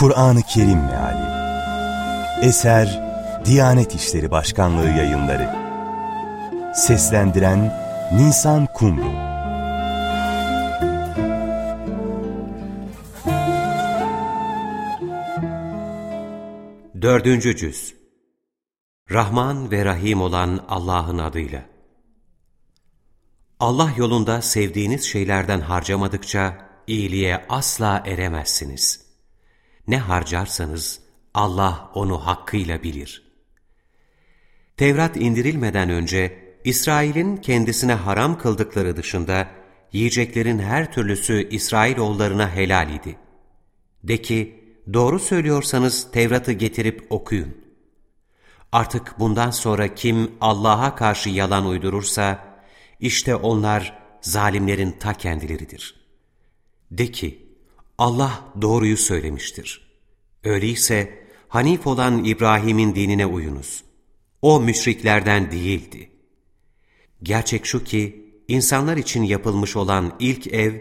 Kur'an-ı Kerim Meali. Eser Diyanet İşleri Başkanlığı Yayınları. Seslendiren Nisan Kumru. Dördüncü Cüz. Rahman ve Rahim olan Allah'ın adıyla. Allah yolunda sevdiğiniz şeylerden harcamadıkça iyiliğe asla eremezsiniz. Ne harcarsanız Allah onu hakkıyla bilir. Tevrat indirilmeden önce İsrail'in kendisine haram kıldıkları dışında yiyeceklerin her türlüsü İsrailoğullarına helal idi. De ki, doğru söylüyorsanız Tevrat'ı getirip okuyun. Artık bundan sonra kim Allah'a karşı yalan uydurursa, işte onlar zalimlerin ta kendileridir. De ki, Allah doğruyu söylemiştir. Öyleyse Hanif olan İbrahim'in dinine uyunuz. O müşriklerden değildi. Gerçek şu ki, insanlar için yapılmış olan ilk ev,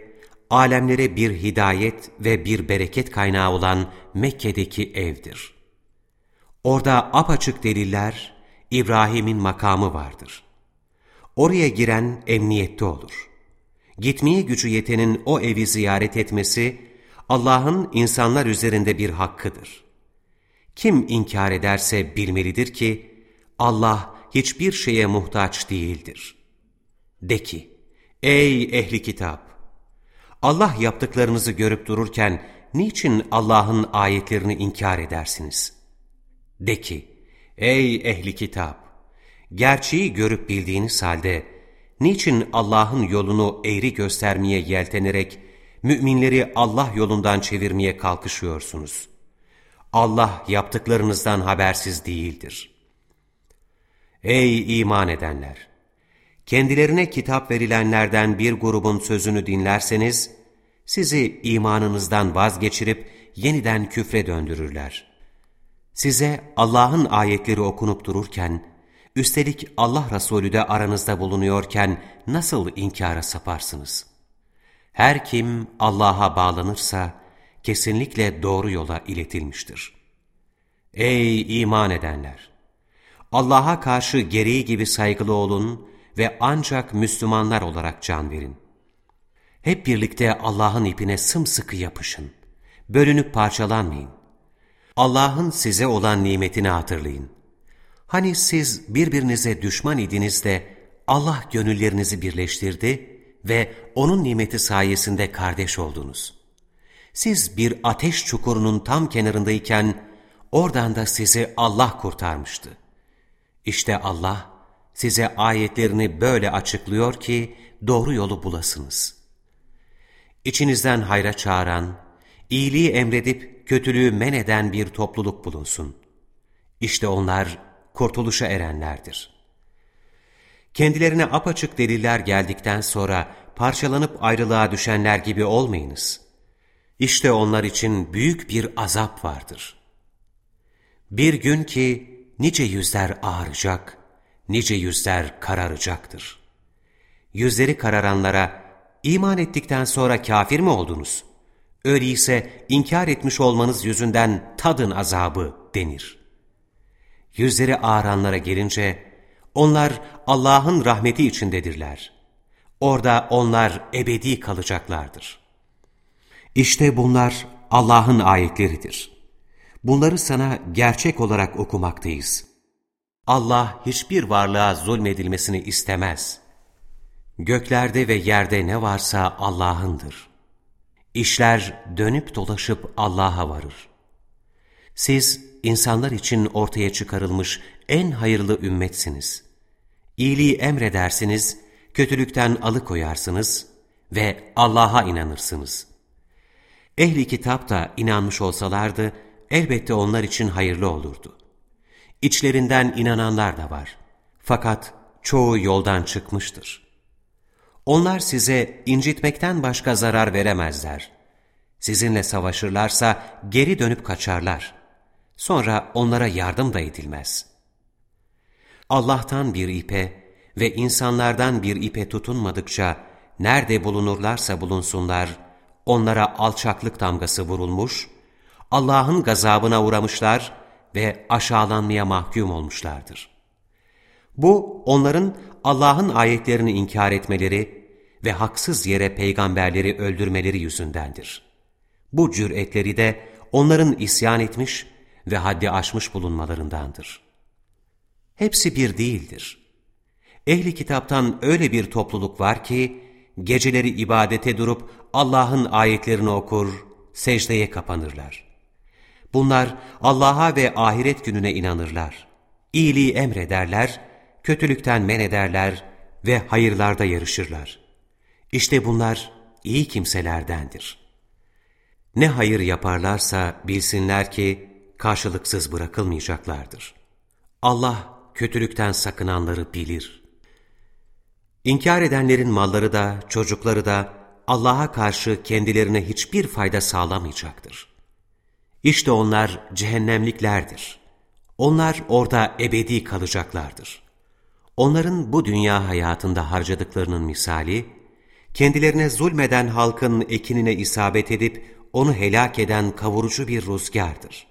alemlere bir hidayet ve bir bereket kaynağı olan Mekke'deki evdir. Orada apaçık deliller, İbrahim'in makamı vardır. Oraya giren emniyette olur. Gitmeye gücü yetenin o evi ziyaret etmesi, Allah'ın insanlar üzerinde bir hakkıdır. Kim inkar ederse bilmelidir ki, Allah hiçbir şeye muhtaç değildir. De ki, ey ehli kitap! Allah yaptıklarınızı görüp dururken, niçin Allah'ın ayetlerini inkar edersiniz? De ki, ey ehli kitap! Gerçeği görüp bildiğiniz halde, niçin Allah'ın yolunu eğri göstermeye yeltenerek, müminleri Allah yolundan çevirmeye kalkışıyorsunuz? Allah yaptıklarınızdan habersiz değildir. Ey iman edenler! Kendilerine kitap verilenlerden bir grubun sözünü dinlerseniz, sizi imanınızdan vazgeçirip yeniden küfre döndürürler. Size Allah'ın ayetleri okunup dururken, üstelik Allah Resulü de aranızda bulunuyorken nasıl inkara saparsınız? Her kim Allah'a bağlanırsa, kesinlikle doğru yola iletilmiştir. Ey iman edenler! Allah'a karşı gereği gibi saygılı olun ve ancak Müslümanlar olarak can verin. Hep birlikte Allah'ın ipine sımsıkı yapışın. Bölünüp parçalanmayın. Allah'ın size olan nimetini hatırlayın. Hani siz birbirinize düşman idiniz de Allah gönüllerinizi birleştirdi ve O'nun nimeti sayesinde kardeş oldunuz. Siz bir ateş çukurunun tam kenarındayken oradan da sizi Allah kurtarmıştı. İşte Allah size ayetlerini böyle açıklıyor ki doğru yolu bulasınız. İçinizden hayra çağıran, iyiliği emredip kötülüğü men eden bir topluluk bulunsun. İşte onlar kurtuluşa erenlerdir. Kendilerine apaçık deliller geldikten sonra parçalanıp ayrılığa düşenler gibi olmayınız. İşte onlar için büyük bir azap vardır. Bir gün ki nice yüzler ağaracak, nice yüzler kararacaktır. Yüzleri kararanlara, iman ettikten sonra kafir mi oldunuz? Öyleyse inkar etmiş olmanız yüzünden tadın azabı denir. Yüzleri ağaranlara gelince, onlar Allah'ın rahmeti içindedirler. Orada onlar ebedi kalacaklardır. İşte bunlar Allah'ın ayetleridir. Bunları sana gerçek olarak okumaktayız. Allah hiçbir varlığa zulmedilmesini istemez. Göklerde ve yerde ne varsa Allah'ındır. İşler dönüp dolaşıp Allah'a varır. Siz insanlar için ortaya çıkarılmış en hayırlı ümmetsiniz. İyiliği emredersiniz, kötülükten alıkoyarsınız ve Allah'a inanırsınız. Ehli kitap da inanmış olsalardı, elbette onlar için hayırlı olurdu. İçlerinden inananlar da var. Fakat çoğu yoldan çıkmıştır. Onlar size incitmekten başka zarar veremezler. Sizinle savaşırlarsa geri dönüp kaçarlar. Sonra onlara yardım da edilmez. Allah'tan bir ipe ve insanlardan bir ipe tutunmadıkça nerede bulunurlarsa bulunsunlar, onlara alçaklık damgası vurulmuş, Allah'ın gazabına uğramışlar ve aşağılanmaya mahkum olmuşlardır. Bu, onların Allah'ın ayetlerini inkar etmeleri ve haksız yere peygamberleri öldürmeleri yüzündendir. Bu cüretleri de onların isyan etmiş ve haddi aşmış bulunmalarındandır. Hepsi bir değildir. Ehli kitaptan öyle bir topluluk var ki, geceleri ibadete durup Allah'ın ayetlerini okur, secdeye kapanırlar. Bunlar Allah'a ve ahiret gününe inanırlar. İyiliği emrederler, kötülükten men ederler ve hayırlarda yarışırlar. İşte bunlar iyi kimselerdendir. Ne hayır yaparlarsa bilsinler ki karşılıksız bırakılmayacaklardır. Allah kötülükten sakınanları bilir. İnkar edenlerin malları da, çocukları da Allah'a karşı kendilerine hiçbir fayda sağlamayacaktır. İşte onlar cehennemliklerdir. Onlar orada ebedi kalacaklardır. Onların bu dünya hayatında harcadıklarının misali, kendilerine zulmeden halkın ekinine isabet edip onu helak eden kavurucu bir rüzgardır.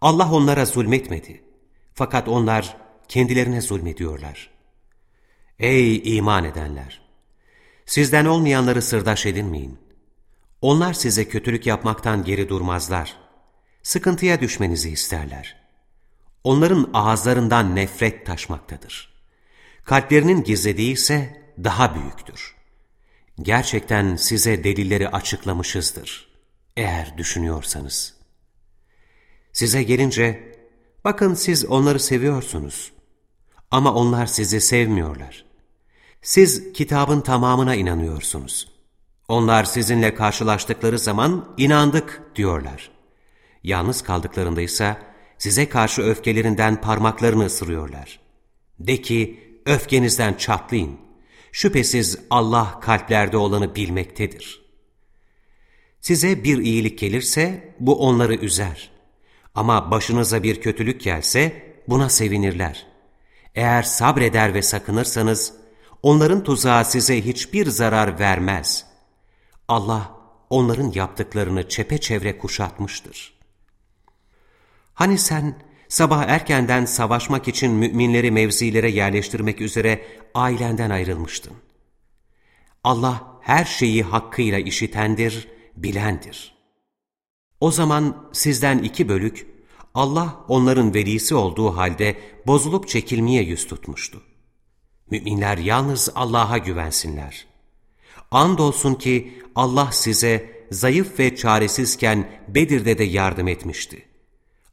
Allah onlara zulmetmedi. Fakat onlar kendilerine zulmediyorlar. Ey iman edenler! Sizden olmayanları sırdaş edinmeyin. Onlar size kötülük yapmaktan geri durmazlar. Sıkıntıya düşmenizi isterler. Onların ağızlarından nefret taşmaktadır. Kalplerinin gizlediği ise daha büyüktür. Gerçekten size delilleri açıklamışızdır. Eğer düşünüyorsanız. Size gelince, bakın siz onları seviyorsunuz. Ama onlar sizi sevmiyorlar. Siz kitabın tamamına inanıyorsunuz. Onlar sizinle karşılaştıkları zaman inandık diyorlar. Yalnız kaldıklarında ise size karşı öfkelerinden parmaklarını ısırıyorlar. De ki öfkenizden çatlayın. Şüphesiz Allah kalplerde olanı bilmektedir. Size bir iyilik gelirse bu onları üzer. Ama başınıza bir kötülük gelse buna sevinirler. Eğer sabreder ve sakınırsanız, onların tuzağı size hiçbir zarar vermez. Allah onların yaptıklarını çepeçevre kuşatmıştır. Hani sen sabah erkenden savaşmak için müminleri mevzilere yerleştirmek üzere ailenden ayrılmıştın. Allah her şeyi hakkıyla işitendir, bilendir. O zaman sizden iki bölük, Allah onların velisi olduğu halde bozulup çekilmeye yüz tutmuştu. Müminler yalnız Allah'a güvensinler. Andolsun ki Allah size zayıf ve çaresizken Bedir'de de yardım etmişti.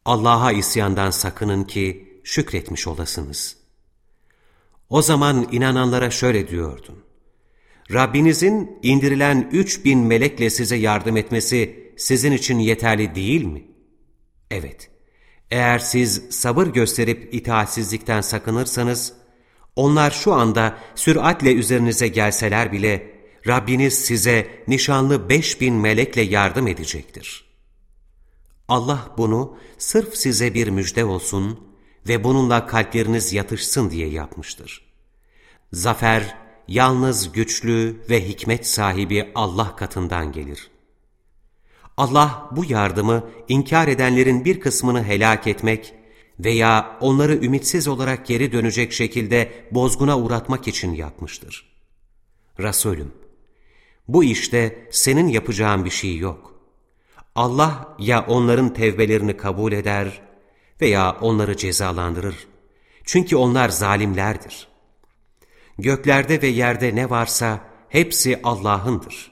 Allah'a isyandan sakının ki şükretmiş olasınız. O zaman inananlara şöyle diyordun. Rabbinizin indirilen üç bin melekle size yardım etmesi sizin için yeterli değil mi? Evet, eğer siz sabır gösterip itaatsizlikten sakınırsanız, onlar şu anda süratle üzerinize gelseler bile, Rabbiniz size nişanlı beş bin melekle yardım edecektir. Allah bunu sırf size bir müjde olsun ve bununla kalpleriniz yatışsın diye yapmıştır. Zafer, yalnız güçlü ve hikmet sahibi Allah katından gelir. Allah bu yardımı inkar edenlerin bir kısmını helak etmek veya onları ümitsiz olarak geri dönecek şekilde bozguna uğratmak için yapmıştır. Resulüm, bu işte senin yapacağın bir şey yok. Allah ya onların tevbelerini kabul eder veya onları cezalandırır. Çünkü onlar zalimlerdir. Göklerde ve yerde ne varsa hepsi Allah'ındır.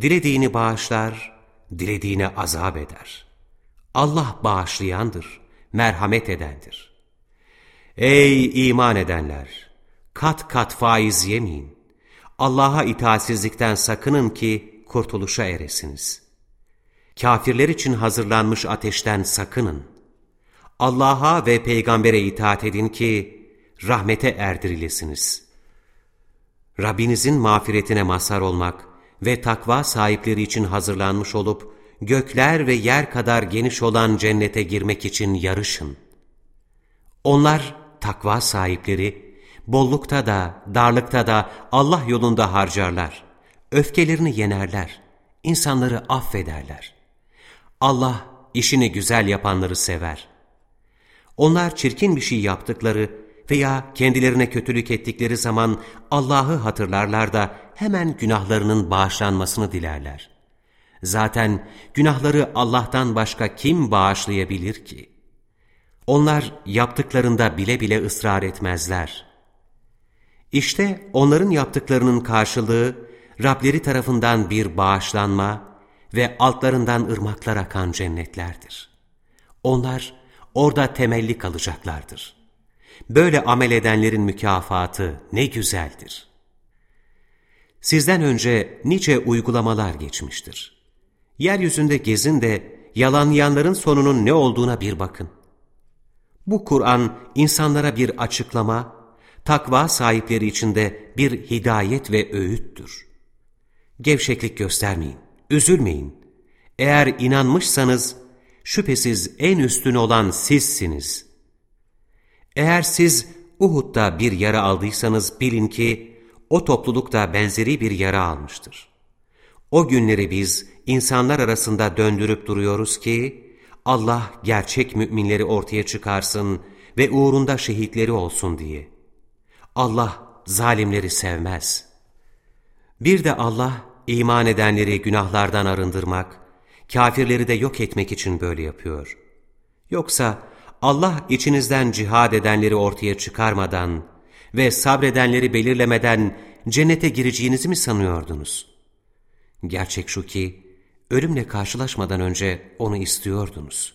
Dilediğini bağışlar, dilediğine azap eder. Allah bağışlayandır, merhamet edendir. Ey iman edenler! Kat kat faiz yemeyin. Allah'a itaatsizlikten sakının ki kurtuluşa eresiniz. Kafirler için hazırlanmış ateşten sakının. Allah'a ve peygambere itaat edin ki rahmete erdirilesiniz. Rabbinizin mağfiretine mazhar olmak ve takva sahipleri için hazırlanmış olup gökler ve yer kadar geniş olan cennete girmek için yarışın. Onlar takva sahipleri bollukta da, darlıkta da Allah yolunda harcarlar. Öfkelerini yenerler. insanları affederler. Allah işini güzel yapanları sever. Onlar çirkin bir şey yaptıkları veya kendilerine kötülük ettikleri zaman Allah'ı hatırlarlar da hemen günahlarının bağışlanmasını dilerler. Zaten günahları Allah'tan başka kim bağışlayabilir ki? Onlar yaptıklarında bile bile ısrar etmezler. İşte onların yaptıklarının karşılığı Rableri tarafından bir bağışlanma ve altlarından ırmaklar akan cennetlerdir. Onlar orada temelli kalacaklardır. Böyle amel edenlerin mükafatı ne güzeldir. Sizden önce nice uygulamalar geçmiştir. Yeryüzünde gezin de yalanlayanların sonunun ne olduğuna bir bakın. Bu Kur'an insanlara bir açıklama, takva sahipleri için de bir hidayet ve öğüttür. Gevşeklik göstermeyin, üzülmeyin. Eğer inanmışsanız şüphesiz en üstün olan sizsiniz. Eğer siz Uhud'da bir yara aldıysanız bilin ki o topluluk da benzeri bir yara almıştır. O günleri biz insanlar arasında döndürüp duruyoruz ki Allah gerçek müminleri ortaya çıkarsın ve uğrunda şehitleri olsun diye. Allah zalimleri sevmez. Bir de Allah iman edenleri günahlardan arındırmak, kafirleri de yok etmek için böyle yapıyor. Yoksa Allah içinizden cihad edenleri ortaya çıkarmadan ve sabredenleri belirlemeden cennete gireceğinizi mi sanıyordunuz? Gerçek şu ki, ölümle karşılaşmadan önce onu istiyordunuz.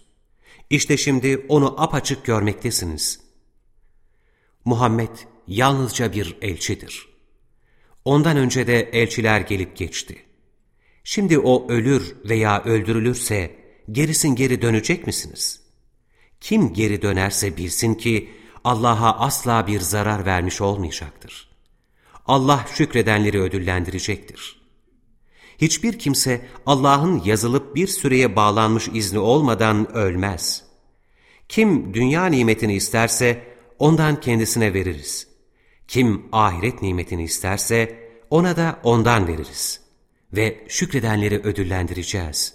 İşte şimdi onu apaçık görmektesiniz. Muhammed yalnızca bir elçidir. Ondan önce de elçiler gelip geçti. Şimdi o ölür veya öldürülürse gerisin geri dönecek misiniz? Kim geri dönerse bilsin ki Allah'a asla bir zarar vermiş olmayacaktır. Allah şükredenleri ödüllendirecektir. Hiçbir kimse Allah'ın yazılıp bir süreye bağlanmış izni olmadan ölmez. Kim dünya nimetini isterse ondan kendisine veririz. Kim ahiret nimetini isterse ona da ondan veririz. Ve şükredenleri ödüllendireceğiz.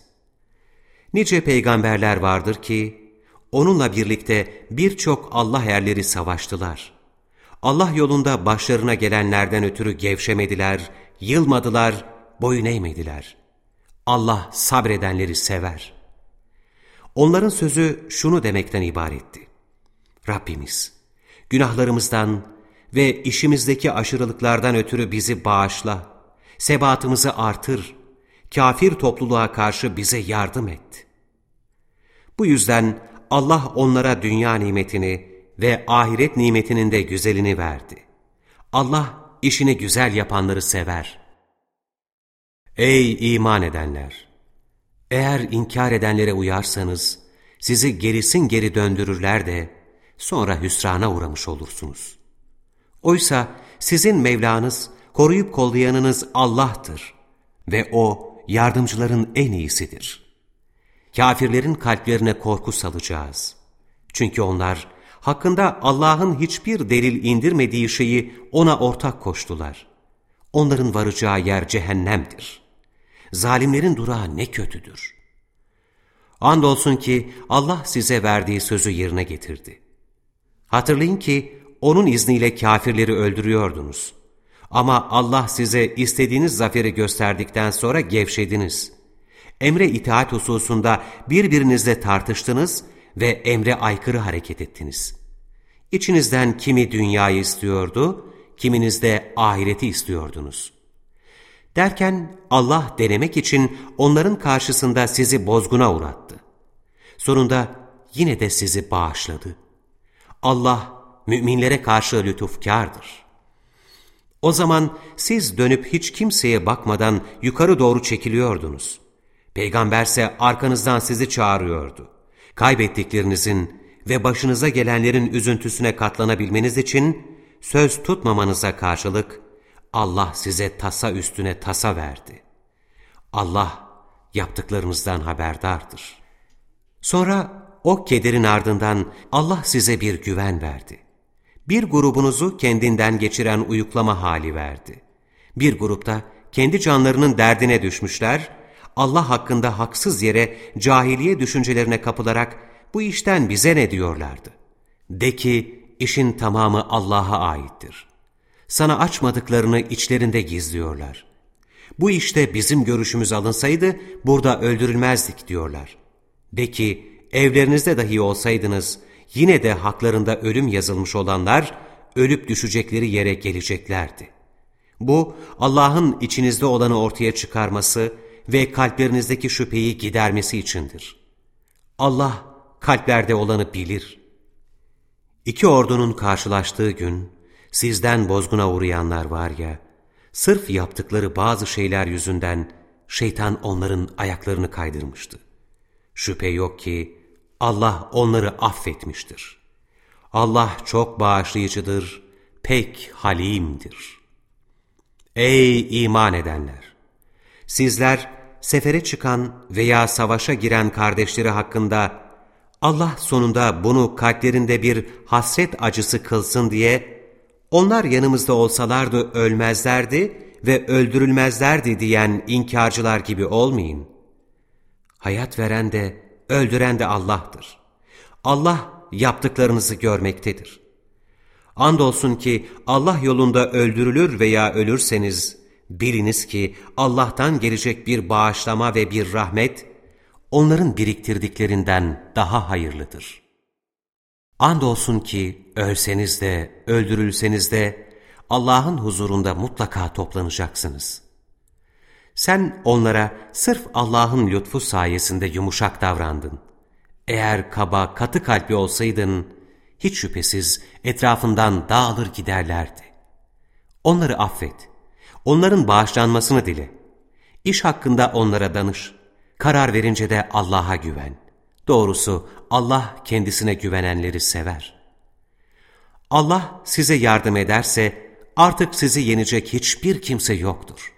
Nice peygamberler vardır ki, onunla birlikte birçok Allah erleri savaştılar. Allah yolunda başlarına gelenlerden ötürü gevşemediler, yılmadılar, boyun eğmediler. Allah sabredenleri sever. Onların sözü şunu demekten ibaretti. Rabbimiz, günahlarımızdan ve işimizdeki aşırılıklardan ötürü bizi bağışla, sebatımızı artır, kafir topluluğa karşı bize yardım et. Bu yüzden Allah onlara dünya nimetini ve ahiret nimetinin de güzelini verdi. Allah işini güzel yapanları sever. Ey iman edenler! Eğer inkar edenlere uyarsanız, sizi gerisin geri döndürürler de, sonra hüsrana uğramış olursunuz. Oysa sizin Mevlanız, koruyup kollayanınız Allah'tır ve O, yardımcıların en iyisidir. Kafirlerin kalplerine korku salacağız. Çünkü onlar, hakkında Allah'ın hiçbir delil indirmediği şeyi ona ortak koştular. Onların varacağı yer cehennemdir. Zalimlerin durağı ne kötüdür. Andolsun ki Allah size verdiği sözü yerine getirdi. Hatırlayın ki O'nun izniyle kafirleri öldürüyordunuz. Ama Allah size istediğiniz zaferi gösterdikten sonra gevşediniz. Emre itaat hususunda birbirinizle tartıştınız ve emre aykırı hareket ettiniz. İçinizden kimi dünyayı istiyordu, kiminiz de ahireti istiyordunuz. Derken Allah denemek için onların karşısında sizi bozguna uğrattı. Sonunda yine de sizi bağışladı. Allah müminlere karşı lütufkardır. O zaman siz dönüp hiç kimseye bakmadan yukarı doğru çekiliyordunuz. Peygamberse arkanızdan sizi çağırıyordu. Kaybettiklerinizin ve başınıza gelenlerin üzüntüsüne katlanabilmeniz için söz tutmamanıza karşılık Allah size tasa üstüne tasa verdi. Allah yaptıklarınızdan haberdardır. Sonra o kederin ardından Allah size bir güven verdi. Bir grubunuzu kendinden geçiren uyuklama hali verdi. Bir grupta kendi canlarının derdine düşmüşler, Allah hakkında haksız yere cahiliye düşüncelerine kapılarak bu işten bize ne diyorlardı? De ki işin tamamı Allah'a aittir. Sana açmadıklarını içlerinde gizliyorlar. Bu işte bizim görüşümüz alınsaydı burada öldürülmezdik diyorlar. De ki evlerinizde dahi olsaydınız yine de haklarında ölüm yazılmış olanlar ölüp düşecekleri yere geleceklerdi. Bu Allah'ın içinizde olanı ortaya çıkarması ve kalplerinizdeki şüpheyi gidermesi içindir. Allah kalplerde olanı bilir. İki ordunun karşılaştığı gün sizden bozguna uğrayanlar var ya, sırf yaptıkları bazı şeyler yüzünden şeytan onların ayaklarını kaydırmıştı. Şüphe yok ki Allah onları affetmiştir. Allah çok bağışlayıcıdır, pek halimdir. Ey iman edenler! Sizler sefere çıkan veya savaşa giren kardeşleri hakkında Allah sonunda bunu kalplerinde bir hasret acısı kılsın diye onlar yanımızda olsalardı ölmezlerdi ve öldürülmezlerdi diyen inkarcılar gibi olmayın. Hayat veren de öldüren de Allah'tır. Allah yaptıklarınızı görmektedir. Andolsun ki Allah yolunda öldürülür veya ölürseniz, biliniz ki Allah'tan gelecek bir bağışlama ve bir rahmet, onların biriktirdiklerinden daha hayırlıdır. Andolsun ki ölseniz de, öldürülseniz de, Allah'ın huzurunda mutlaka toplanacaksınız. Sen onlara sırf Allah'ın lütfu sayesinde yumuşak davrandın. Eğer kaba, katı kalpli olsaydın, hiç şüphesiz etrafından dağılır giderlerdi. Onları affet, onların bağışlanmasını dile. İş hakkında onlara danış, karar verince de Allah'a güven. Doğrusu Allah kendisine güvenenleri sever. Allah size yardım ederse artık sizi yenecek hiçbir kimse yoktur.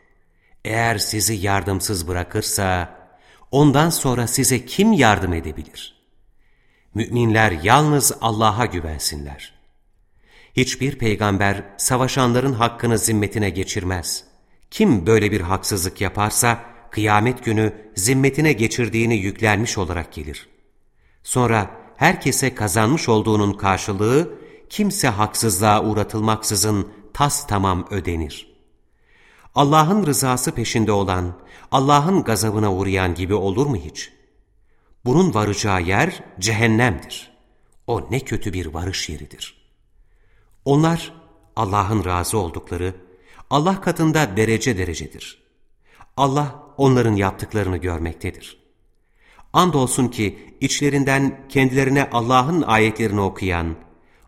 Eğer sizi yardımsız bırakırsa ondan sonra size kim yardım edebilir? Müminler yalnız Allah'a güvensinler. Hiçbir peygamber savaşanların hakkını zimmetine geçirmez. Kim böyle bir haksızlık yaparsa kıyamet günü zimmetine geçirdiğini yüklenmiş olarak gelir. Sonra herkese kazanmış olduğunun karşılığı kimse haksızlığa uğratılmaksızın tas tamam ödenir. Allah'ın rızası peşinde olan, Allah'ın gazabına uğrayan gibi olur mu hiç? Bunun varacağı yer cehennemdir. O ne kötü bir varış yeridir. Onlar Allah'ın razı oldukları, Allah katında derece derecedir. Allah onların yaptıklarını görmektedir. Andolsun ki içlerinden kendilerine Allah'ın ayetlerini okuyan,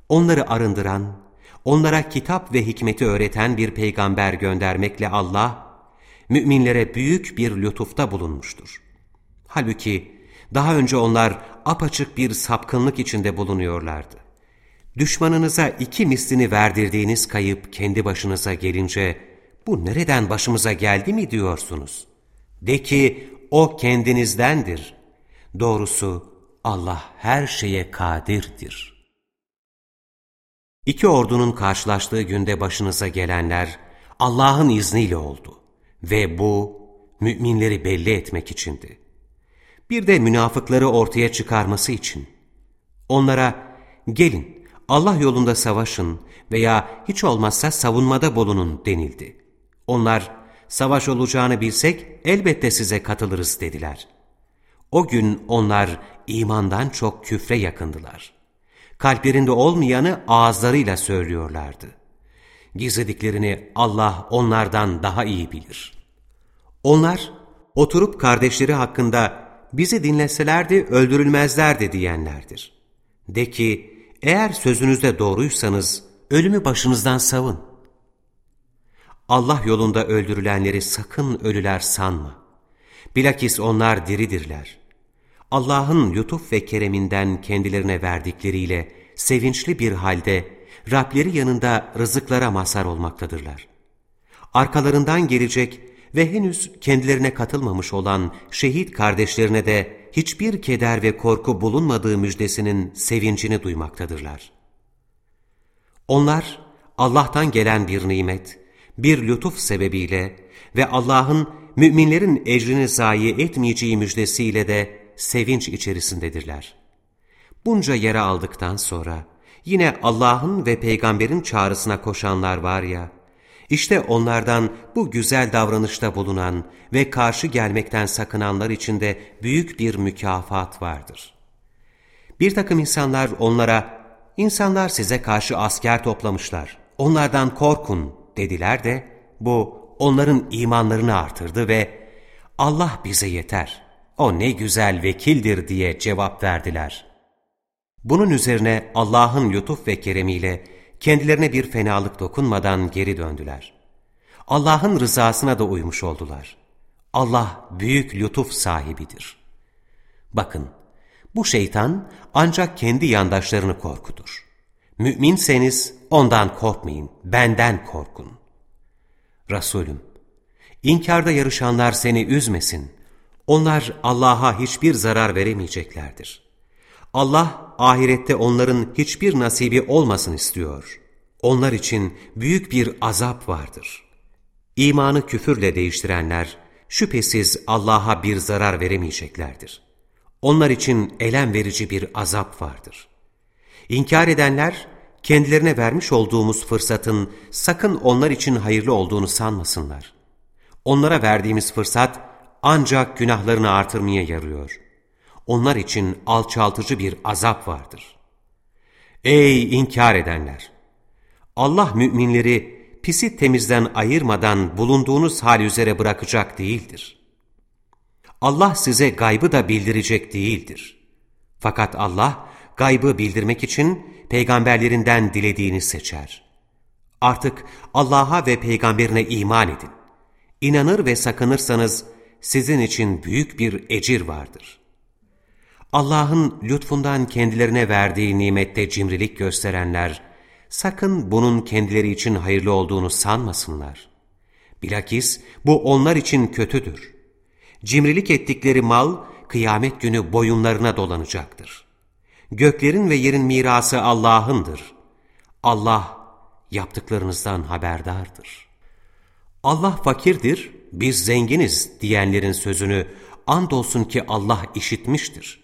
onları arındıran, onlara kitap ve hikmeti öğreten bir peygamber göndermekle Allah, müminlere büyük bir lütufta bulunmuştur. Halbuki daha önce onlar apaçık bir sapkınlık içinde bulunuyorlardı. Düşmanınıza iki mislini verdirdiğiniz kayıp kendi başınıza gelince, bu nereden başımıza geldi mi diyorsunuz? De ki, o kendinizdendir. Doğrusu Allah her şeye kadirdir. İki ordunun karşılaştığı günde başınıza gelenler Allah'ın izniyle oldu ve bu müminleri belli etmek içindi. Bir de münafıkları ortaya çıkarması için. Onlara gelin Allah yolunda savaşın veya hiç olmazsa savunmada bulunun denildi. Onlar savaş olacağını bilsek elbette size katılırız dediler. O gün onlar imandan çok küfre yakındılar. Kalplerinde olmayanı ağızlarıyla söylüyorlardı. Gizlediklerini Allah onlardan daha iyi bilir. Onlar oturup kardeşleri hakkında bizi dinleselerdi öldürülmezlerdi diyenlerdir. De ki eğer sözünüzde doğruysanız ölümü başınızdan savun. Allah yolunda öldürülenleri sakın ölüler sanma. Bilakis onlar diridirler. Allah'ın lütuf ve kereminden kendilerine verdikleriyle sevinçli bir halde Rableri yanında rızıklara mazhar olmaktadırlar. Arkalarından gelecek ve henüz kendilerine katılmamış olan şehit kardeşlerine de hiçbir keder ve korku bulunmadığı müjdesinin sevincini duymaktadırlar. Onlar Allah'tan gelen bir nimet, bir lütuf sebebiyle ve Allah'ın müminlerin ecrini zayi etmeyeceği müjdesiyle de sevinç içerisindedirler. Bunca yere aldıktan sonra yine Allah'ın ve peygamberin çağrısına koşanlar var ya, işte onlardan bu güzel davranışta bulunan ve karşı gelmekten sakınanlar için de büyük bir mükafat vardır. Bir takım insanlar onlara, insanlar size karşı asker toplamışlar, onlardan korkun dediler de, bu onların imanlarını artırdı ve Allah bize yeter, o ne güzel vekildir diye cevap verdiler. Bunun üzerine Allah'ın lütuf ve keremiyle kendilerine bir fenalık dokunmadan geri döndüler. Allah'ın rızasına da uymuş oldular. Allah büyük lütuf sahibidir. Bakın, bu şeytan ancak kendi yandaşlarını korkutur. Müminseniz ondan korkmayın, benden korkun. Resulüm, inkarda yarışanlar seni üzmesin. Onlar Allah'a hiçbir zarar veremeyeceklerdir. Allah ahirette onların hiçbir nasibi olmasın istiyor. Onlar için büyük bir azap vardır. İmanı küfürle değiştirenler şüphesiz Allah'a bir zarar veremeyeceklerdir. Onlar için elem verici bir azap vardır. İnkar edenler kendilerine vermiş olduğumuz fırsatın sakın onlar için hayırlı olduğunu sanmasınlar. Onlara verdiğimiz fırsat ancak günahlarını artırmaya yarıyor. Onlar için alçaltıcı bir azap vardır. Ey inkar edenler! Allah müminleri pisi temizden ayırmadan bulunduğunuz hal üzere bırakacak değildir. Allah size gaybı da bildirecek değildir. Fakat Allah gaybı bildirmek için peygamberlerinden dilediğini seçer. Artık Allah'a ve peygamberine iman edin. İnanır ve sakınırsanız sizin için büyük bir ecir vardır. Allah'ın lütfundan kendilerine verdiği nimette cimrilik gösterenler, sakın bunun kendileri için hayırlı olduğunu sanmasınlar. Bilakis bu onlar için kötüdür. Cimrilik ettikleri mal, kıyamet günü boyunlarına dolanacaktır. Göklerin ve yerin mirası Allah'ındır. Allah yaptıklarınızdan haberdardır. Allah fakirdir, biz zenginiz diyenlerin sözünü andolsun ki Allah işitmiştir.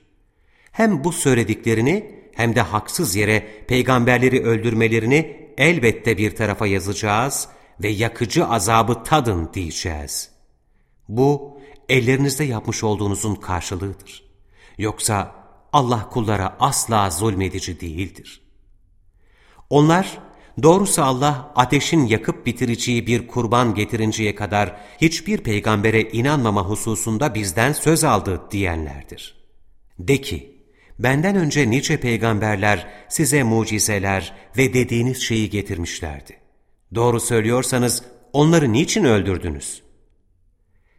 Hem bu söylediklerini hem de haksız yere peygamberleri öldürmelerini elbette bir tarafa yazacağız ve yakıcı azabı tadın diyeceğiz. Bu ellerinizde yapmış olduğunuzun karşılığıdır. Yoksa Allah kullara asla zulmedici değildir. Onlar, doğrusu Allah ateşin yakıp bitireceği bir kurban getirinceye kadar hiçbir peygambere inanmama hususunda bizden söz aldı diyenlerdir. De ki, benden önce nice peygamberler size mucizeler ve dediğiniz şeyi getirmişlerdi. Doğru söylüyorsanız onları niçin öldürdünüz?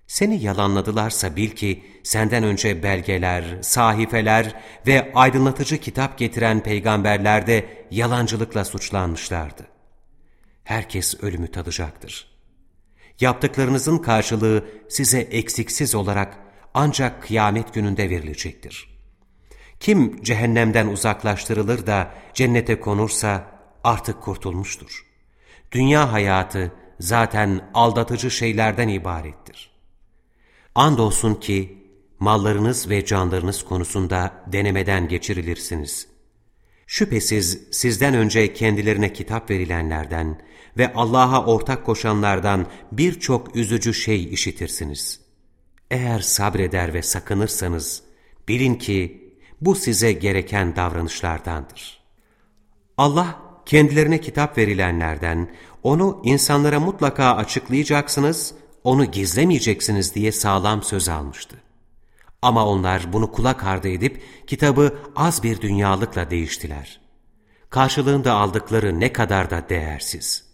Seni yalanladılarsa bil ki senden önce belgeler, sahifeler ve aydınlatıcı kitap getiren peygamberler de yalancılıkla suçlanmışlardı. Herkes ölümü tadacaktır. Yaptıklarınızın karşılığı size eksiksiz olarak ancak kıyamet gününde verilecektir. Kim cehennemden uzaklaştırılır da cennete konursa artık kurtulmuştur. Dünya hayatı zaten aldatıcı şeylerden ibarettir. Andolsun ki mallarınız ve canlarınız konusunda denemeden geçirilirsiniz. Şüphesiz sizden önce kendilerine kitap verilenlerden ve Allah'a ortak koşanlardan birçok üzücü şey işitirsiniz. Eğer sabreder ve sakınırsanız bilin ki bu size gereken davranışlardandır. Allah kendilerine kitap verilenlerden onu insanlara mutlaka açıklayacaksınız, onu gizlemeyeceksiniz diye sağlam söz almıştı. Ama onlar bunu kulak ardı edip kitabı az bir dünyalıkla değiştiler. Karşılığında aldıkları ne kadar da değersiz.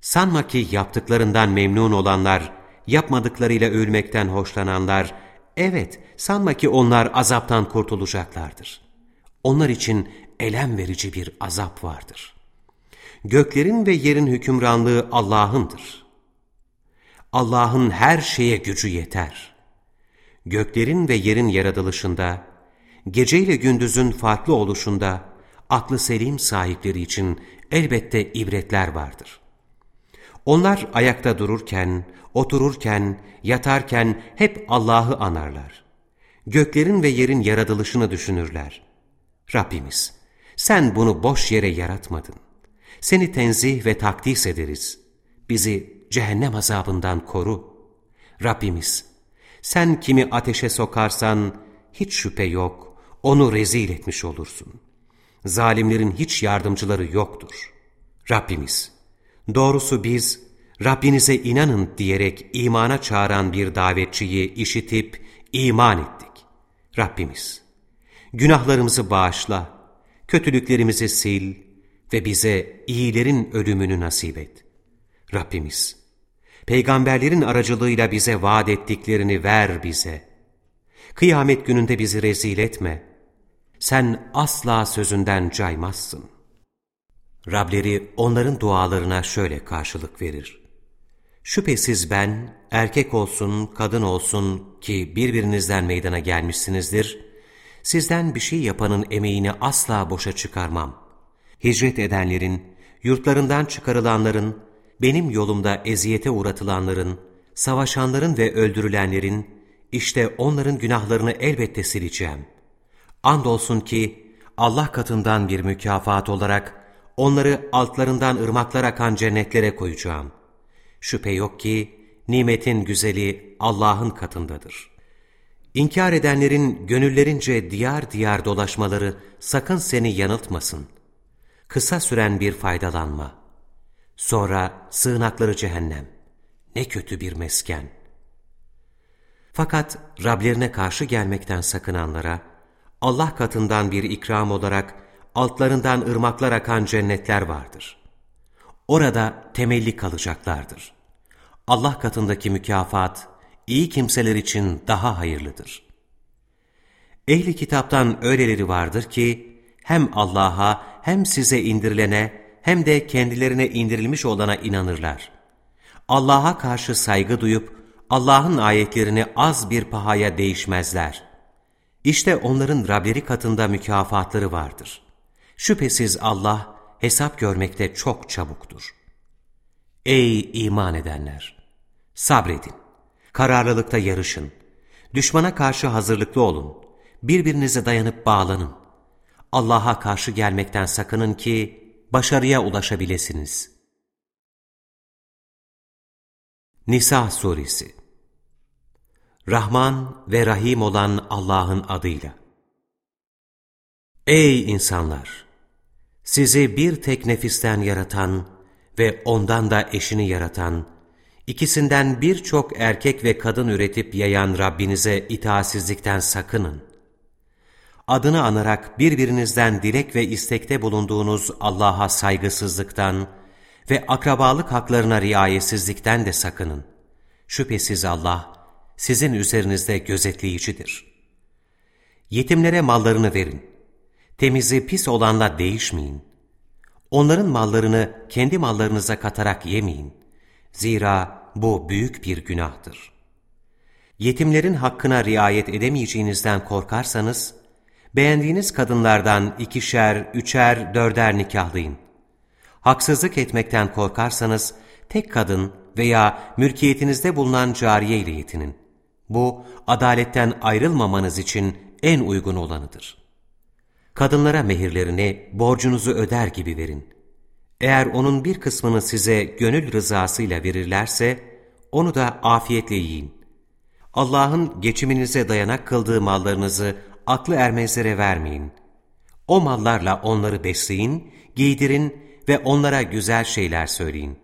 Sanma ki yaptıklarından memnun olanlar, yapmadıklarıyla övülmekten hoşlananlar, Evet, sanma ki onlar azaptan kurtulacaklardır. Onlar için elem verici bir azap vardır. Göklerin ve yerin hükümranlığı Allah'ındır. Allah'ın her şeye gücü yeter. Göklerin ve yerin yaratılışında, geceyle gündüzün farklı oluşunda, aklı selim sahipleri için elbette ibretler vardır. Onlar ayakta dururken, otururken, yatarken hep Allah'ı anarlar. Göklerin ve yerin yaratılışını düşünürler. Rabbimiz, sen bunu boş yere yaratmadın. Seni tenzih ve takdis ederiz. Bizi cehennem azabından koru. Rabbimiz, sen kimi ateşe sokarsan hiç şüphe yok, onu rezil etmiş olursun. Zalimlerin hiç yardımcıları yoktur. Rabbimiz, doğrusu biz Rabbinize inanın diyerek imana çağıran bir davetçiyi işitip iman ettik. Rabbimiz, günahlarımızı bağışla, kötülüklerimizi sil ve bize iyilerin ölümünü nasip et. Rabbimiz, peygamberlerin aracılığıyla bize vaat ettiklerini ver bize. Kıyamet gününde bizi rezil etme. Sen asla sözünden caymazsın. Rableri onların dualarına şöyle karşılık verir. Şüphesiz ben, erkek olsun, kadın olsun ki birbirinizden meydana gelmişsinizdir, sizden bir şey yapanın emeğini asla boşa çıkarmam. Hicret edenlerin, yurtlarından çıkarılanların, benim yolumda eziyete uğratılanların, savaşanların ve öldürülenlerin, işte onların günahlarını elbette sileceğim. Andolsun ki Allah katından bir mükafat olarak onları altlarından ırmaklar akan cennetlere koyacağım. Şüphe yok ki nimetin güzeli Allah'ın katındadır. İnkar edenlerin gönüllerince diyar diyar dolaşmaları sakın seni yanıltmasın. Kısa süren bir faydalanma. Sonra sığınakları cehennem. Ne kötü bir mesken. Fakat Rablerine karşı gelmekten sakınanlara, Allah katından bir ikram olarak altlarından ırmaklar akan cennetler vardır. Orada temelli kalacaklardır. Allah katındaki mükafat, iyi kimseler için daha hayırlıdır. Ehli kitaptan öyleleri vardır ki, hem Allah'a hem size indirilene hem de kendilerine indirilmiş olana inanırlar. Allah'a karşı saygı duyup, Allah'ın ayetlerini az bir pahaya değişmezler. İşte onların Rableri katında mükafatları vardır. Şüphesiz Allah hesap görmekte çok çabuktur. Ey iman edenler! Sabredin, kararlılıkta yarışın, düşmana karşı hazırlıklı olun, birbirinize dayanıp bağlanın. Allah'a karşı gelmekten sakının ki başarıya ulaşabilesiniz. Nisa Suresi Rahman ve Rahim olan Allah'ın adıyla Ey insanlar! Sizi bir tek nefisten yaratan ve ondan da eşini yaratan, ikisinden birçok erkek ve kadın üretip yayan Rabbinize itaatsizlikten sakının. Adını anarak birbirinizden dilek ve istekte bulunduğunuz Allah'a saygısızlıktan ve akrabalık haklarına riayetsizlikten de sakının. Şüphesiz Allah, sizin üzerinizde gözetleyicidir. Yetimlere mallarını verin. Temizi pis olanla değişmeyin. Onların mallarını kendi mallarınıza katarak yemeyin. Zira bu büyük bir günahtır. Yetimlerin hakkına riayet edemeyeceğinizden korkarsanız, beğendiğiniz kadınlardan ikişer, üçer, dörder nikahlayın. Haksızlık etmekten korkarsanız, tek kadın veya mülkiyetinizde bulunan cariye ile yetinin. Bu, adaletten ayrılmamanız için en uygun olanıdır. Kadınlara mehirlerini borcunuzu öder gibi verin. Eğer onun bir kısmını size gönül rızasıyla verirlerse, onu da afiyetle yiyin. Allah'ın geçiminize dayanak kıldığı mallarınızı aklı ermezlere vermeyin. O mallarla onları besleyin, giydirin ve onlara güzel şeyler söyleyin.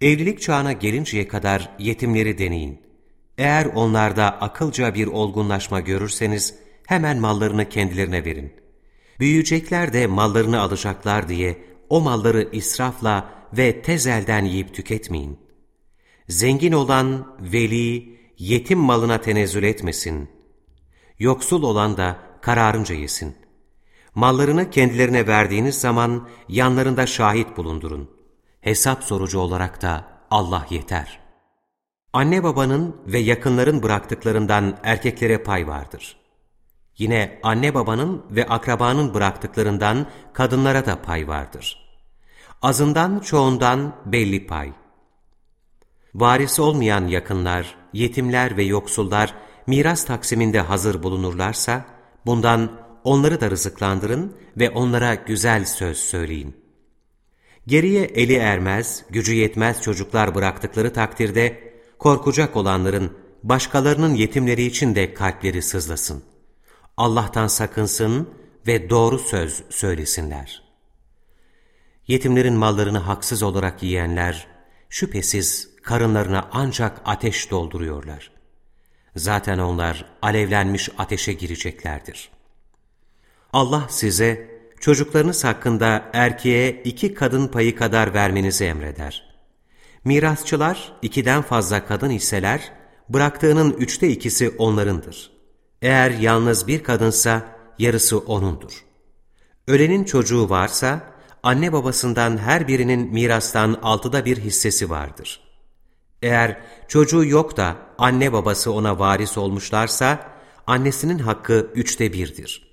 Evlilik çağına gelinceye kadar yetimleri deneyin. Eğer onlarda akılca bir olgunlaşma görürseniz hemen mallarını kendilerine verin. Büyüyecekler de mallarını alacaklar diye o malları israfla ve tezelden yiyip tüketmeyin. Zengin olan veli, yetim malına tenezzül etmesin. Yoksul olan da kararınca yesin. Mallarını kendilerine verdiğiniz zaman yanlarında şahit bulundurun. Hesap sorucu olarak da Allah yeter. Anne babanın ve yakınların bıraktıklarından erkeklere pay vardır. Yine anne babanın ve akrabanın bıraktıklarından kadınlara da pay vardır. Azından çoğundan belli pay. Varis olmayan yakınlar, yetimler ve yoksullar miras taksiminde hazır bulunurlarsa, bundan onları da rızıklandırın ve onlara güzel söz söyleyin. Geriye eli ermez, gücü yetmez çocuklar bıraktıkları takdirde, korkacak olanların, başkalarının yetimleri için de kalpleri sızlasın. Allah'tan sakınsın ve doğru söz söylesinler. Yetimlerin mallarını haksız olarak yiyenler, şüphesiz karınlarına ancak ateş dolduruyorlar. Zaten onlar alevlenmiş ateşe gireceklerdir. Allah size çocuklarınız hakkında erkeğe iki kadın payı kadar vermenizi emreder. Mirasçılar ikiden fazla kadın hisseler, bıraktığının üçte ikisi onlarındır. Eğer yalnız bir kadınsa yarısı onundur. Ölenin çocuğu varsa, anne babasından her birinin mirastan altıda bir hissesi vardır. Eğer çocuğu yok da anne babası ona varis olmuşlarsa, annesinin hakkı üçte birdir.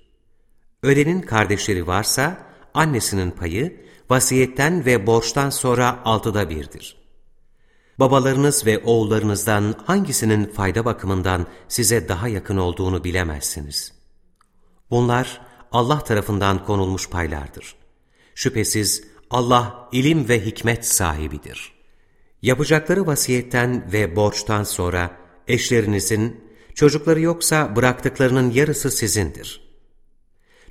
Ölenin kardeşleri varsa, annesinin payı, vasiyetten ve borçtan sonra altıda birdir. Babalarınız ve oğullarınızdan hangisinin fayda bakımından size daha yakın olduğunu bilemezsiniz. Bunlar Allah tarafından konulmuş paylardır. Şüphesiz Allah ilim ve hikmet sahibidir. Yapacakları vasiyetten ve borçtan sonra eşlerinizin, çocukları yoksa bıraktıklarının yarısı sizindir.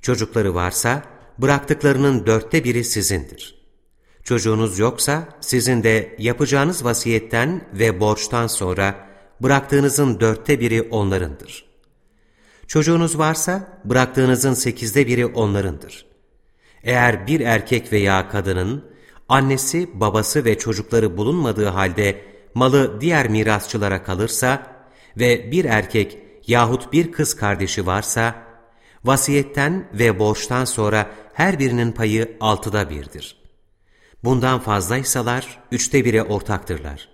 Çocukları varsa bıraktıklarının dörtte biri sizindir. Çocuğunuz yoksa sizin de yapacağınız vasiyetten ve borçtan sonra bıraktığınızın dörtte biri onlarındır. Çocuğunuz varsa bıraktığınızın sekizde biri onlarındır. Eğer bir erkek veya kadının annesi, babası ve çocukları bulunmadığı halde malı diğer mirasçılara kalırsa ve bir erkek yahut bir kız kardeşi varsa, vasiyetten ve borçtan sonra her birinin payı altıda birdir. Bundan fazlaysalar üçte bire ortaktırlar.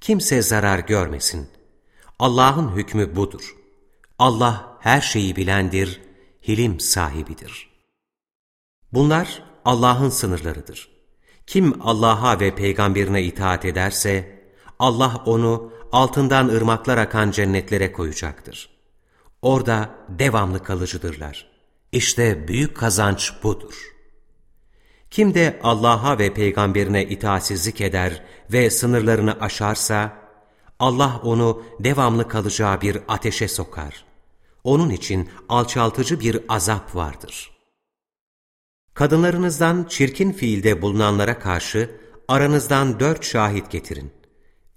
Kimse zarar görmesin. Allah'ın hükmü budur. Allah her şeyi bilendir, hilim sahibidir. Bunlar Allah'ın sınırlarıdır. Kim Allah'a ve peygamberine itaat ederse, Allah onu altından ırmaklar akan cennetlere koyacaktır. Orada devamlı kalıcıdırlar. İşte büyük kazanç budur. Kim de Allah'a ve peygamberine itaatsizlik eder ve sınırlarını aşarsa, Allah onu devamlı kalacağı bir ateşe sokar. Onun için alçaltıcı bir azap vardır.'' Kadınlarınızdan çirkin fiilde bulunanlara karşı aranızdan dört şahit getirin.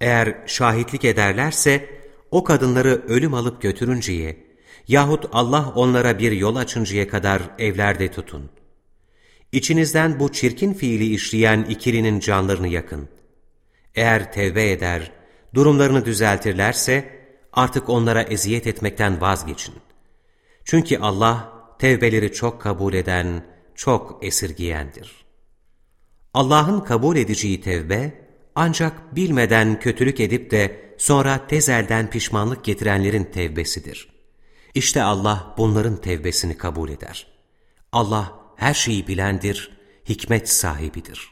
Eğer şahitlik ederlerse o kadınları ölüm alıp götürünceye yahut Allah onlara bir yol açıncaya kadar evlerde tutun. İçinizden bu çirkin fiili işleyen ikilinin canlarını yakın. Eğer tevbe eder, durumlarını düzeltirlerse artık onlara eziyet etmekten vazgeçin. Çünkü Allah tevbeleri çok kabul eden, çok esirgiyendir. Allah'ın kabul edeceği tevbe, ancak bilmeden kötülük edip de sonra tezelden pişmanlık getirenlerin tevbesidir. İşte Allah bunların tevbesini kabul eder. Allah her şeyi bilendir, hikmet sahibidir.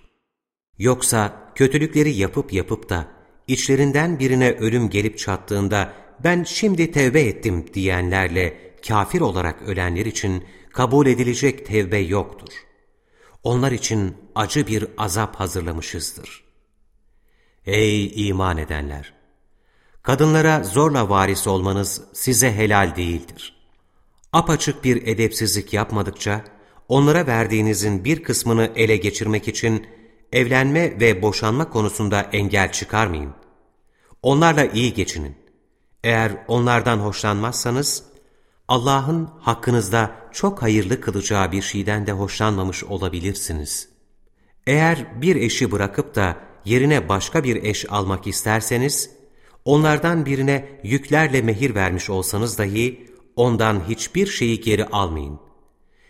Yoksa kötülükleri yapıp yapıp da içlerinden birine ölüm gelip çattığında ben şimdi tevbe ettim diyenlerle kafir olarak ölenler için kabul edilecek tevbe yoktur. Onlar için acı bir azap hazırlamışızdır. Ey iman edenler! Kadınlara zorla varis olmanız size helal değildir. Apaçık bir edepsizlik yapmadıkça, onlara verdiğinizin bir kısmını ele geçirmek için evlenme ve boşanma konusunda engel çıkarmayın. Onlarla iyi geçinin. Eğer onlardan hoşlanmazsanız, Allah'ın hakkınızda çok hayırlı kılacağı bir şeyden de hoşlanmamış olabilirsiniz. Eğer bir eşi bırakıp da yerine başka bir eş almak isterseniz, onlardan birine yüklerle mehir vermiş olsanız dahi ondan hiçbir şeyi geri almayın.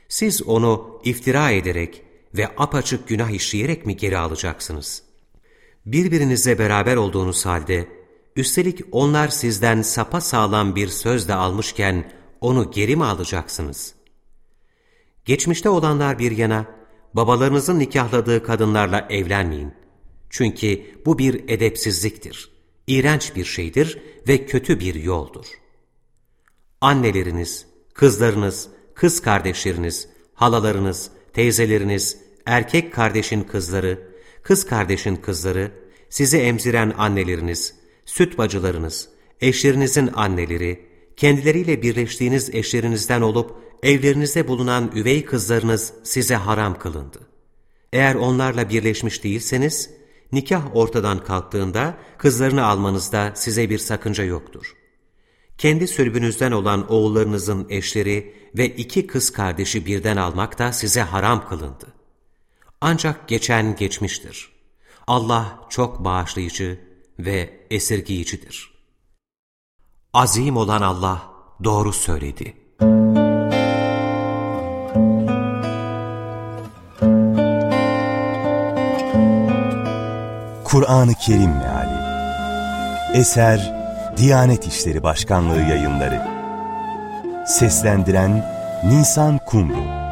Siz onu iftira ederek ve apaçık günah işleyerek mi geri alacaksınız? Birbirinizle beraber olduğunuz halde, üstelik onlar sizden sapa sağlam bir söz de almışken, onu geri mi alacaksınız? Geçmişte olanlar bir yana, babalarınızın nikahladığı kadınlarla evlenmeyin. Çünkü bu bir edepsizliktir. iğrenç bir şeydir ve kötü bir yoldur. Anneleriniz, kızlarınız, kız kardeşleriniz, halalarınız, teyzeleriniz, erkek kardeşin kızları, kız kardeşin kızları, sizi emziren anneleriniz, süt bacılarınız, eşlerinizin anneleri, kendileriyle birleştiğiniz eşlerinizden olup evlerinizde bulunan üvey kızlarınız size haram kılındı. Eğer onlarla birleşmiş değilseniz, nikah ortadan kalktığında kızlarını almanızda size bir sakınca yoktur. Kendi sülbünüzden olan oğullarınızın eşleri ve iki kız kardeşi birden almak da size haram kılındı. Ancak geçen geçmiştir. Allah çok bağışlayıcı ve esirgiyicidir. Azim olan Allah doğru söyledi. Kur'an-ı Kerim Meali Eser Diyanet İşleri Başkanlığı Yayınları. Seslendiren Nisan Kumru